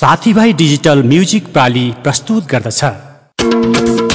साथीभाइ digital music प्राली प्रस्तुत गर्दछ।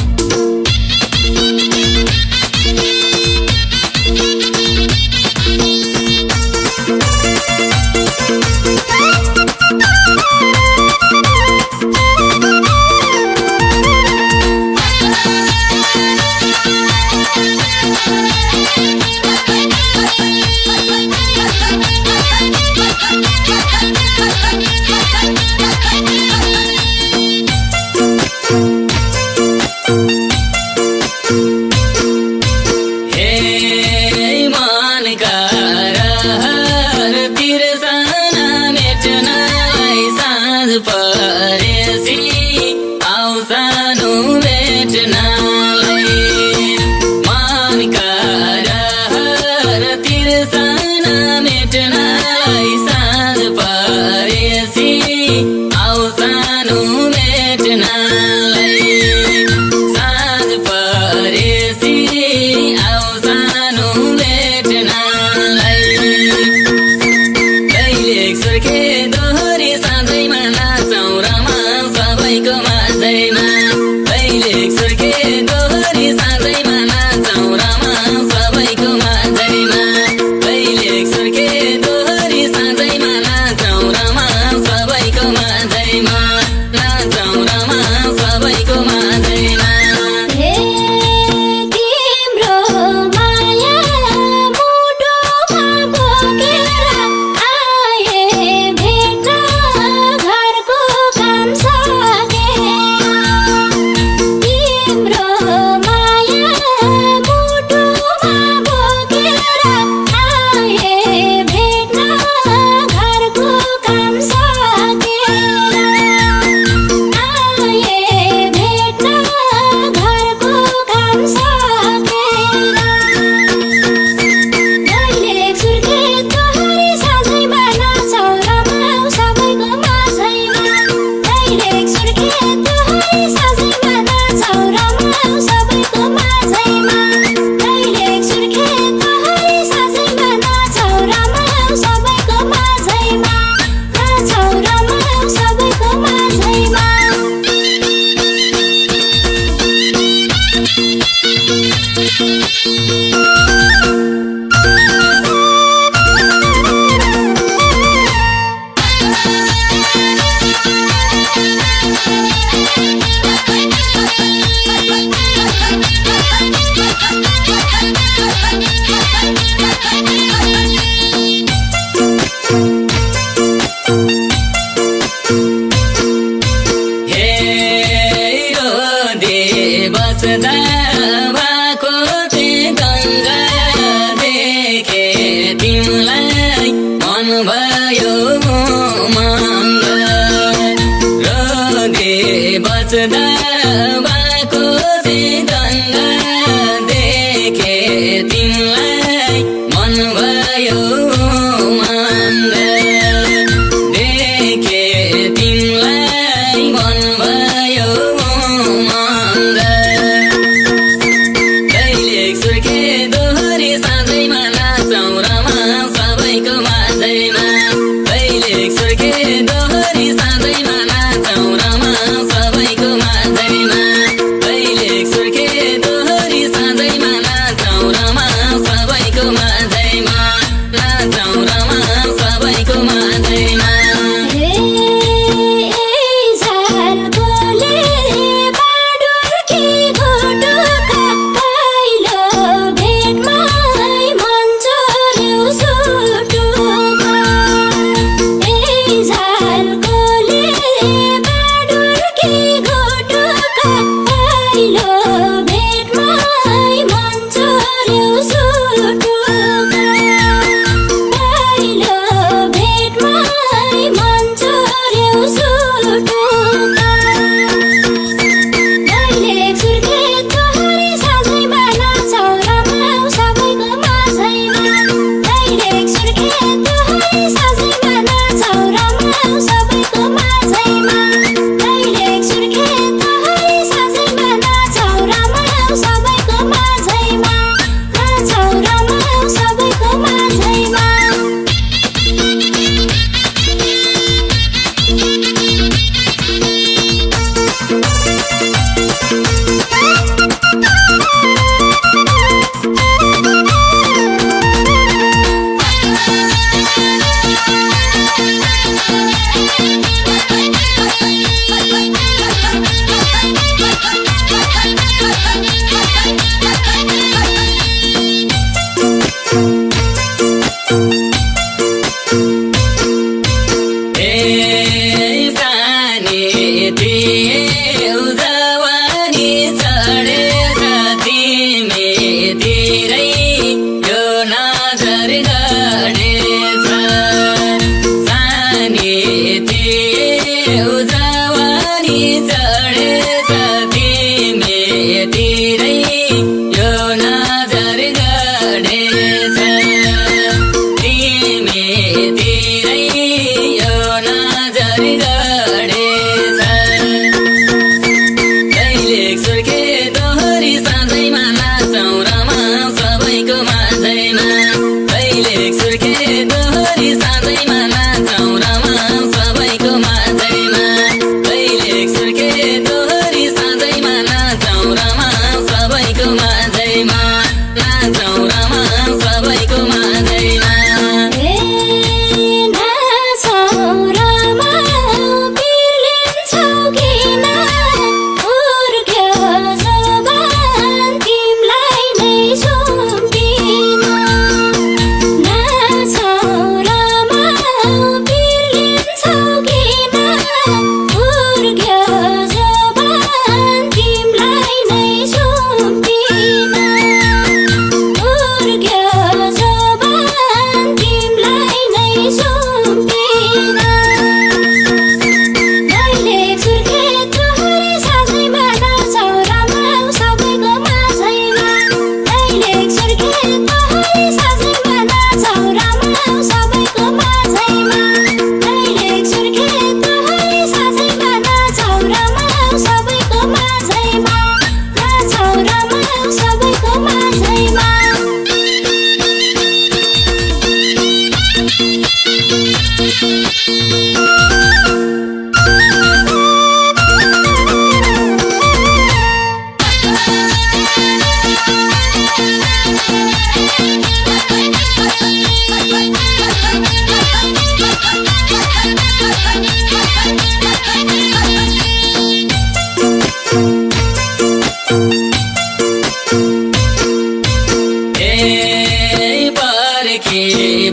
I'm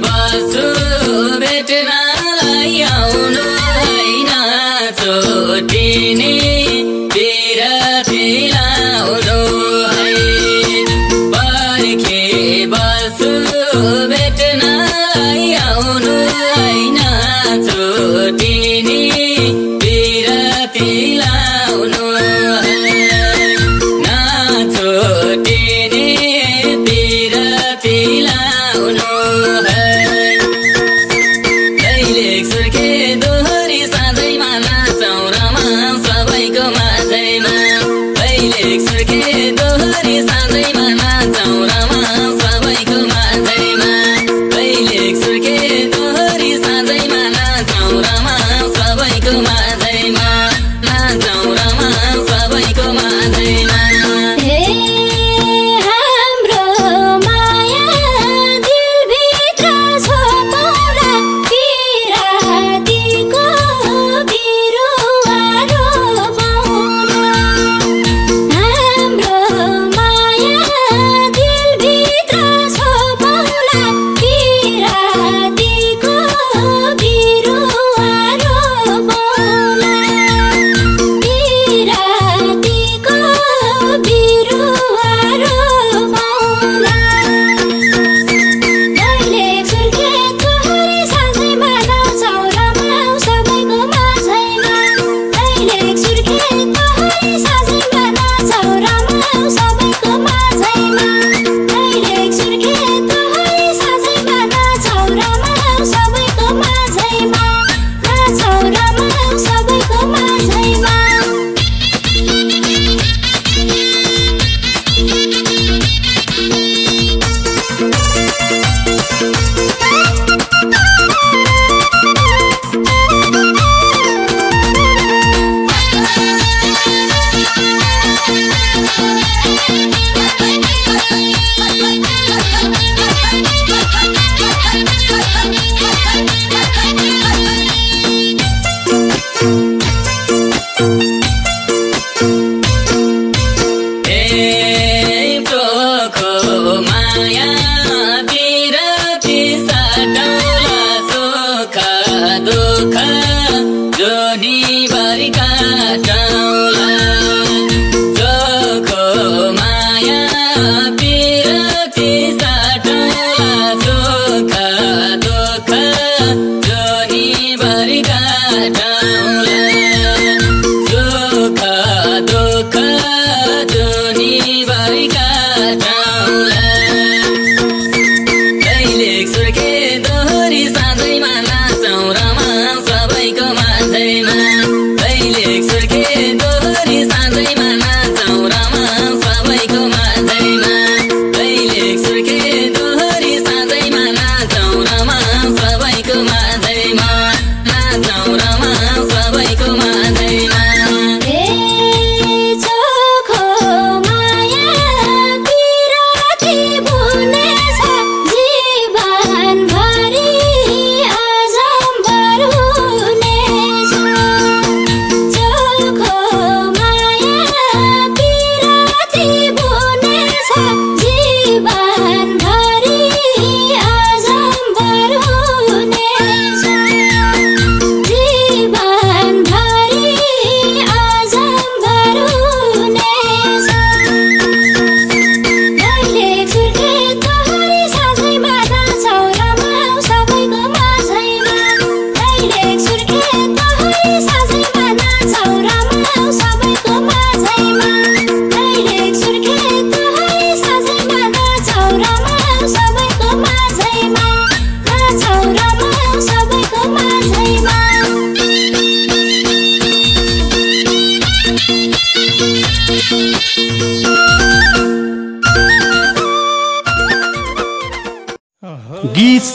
बसु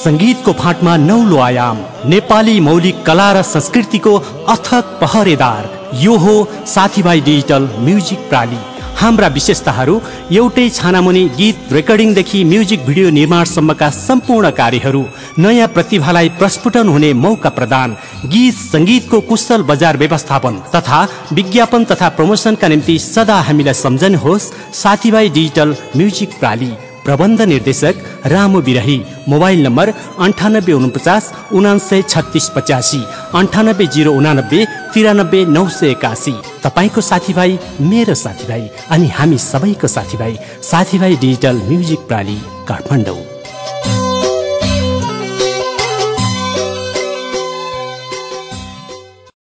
सङ्गीतको फाँटमा नौलो आयाम नेपाली मौलिक कला र संस्कृतिको अथक पहरेदार। यो हो साथीभाइ डिजिटल म्युजिक प्राली। हाम्रा विशेषताहरू एउटै छानामुनि गीत रेकर्डिङदेखि म्युजिक भिडियो निर्माणसम्मका सम्पूर्ण कार्यहरू नयाँ प्रतिभालाई प्रस्फुटन हुने मौका प्रदान गीत सङ्गीतको कुशल बजार व्यवस्थापन तथा विज्ञापन तथा प्रमोसनका निम्ति सदा हामीलाई सम्झनुहोस् साथीभाइ डिजिटल म्युजिक प्राली। प्रबन्ध निर्देशक रामु बिरही मोबाइल नम्बर अन्ठानब्बे उनपचास उनान्सय छत्तिस पचासी अन्ठानब्बे जिरो उनानब्बे तिरानब्बे नौ सय एकासी। तपाईँको साथीभाइ मेरो साथीभाइ अनि हामी सबैको साथीभाइ साथीभाइ डिजिटल म्युजिक प्राली काठमाडौँ।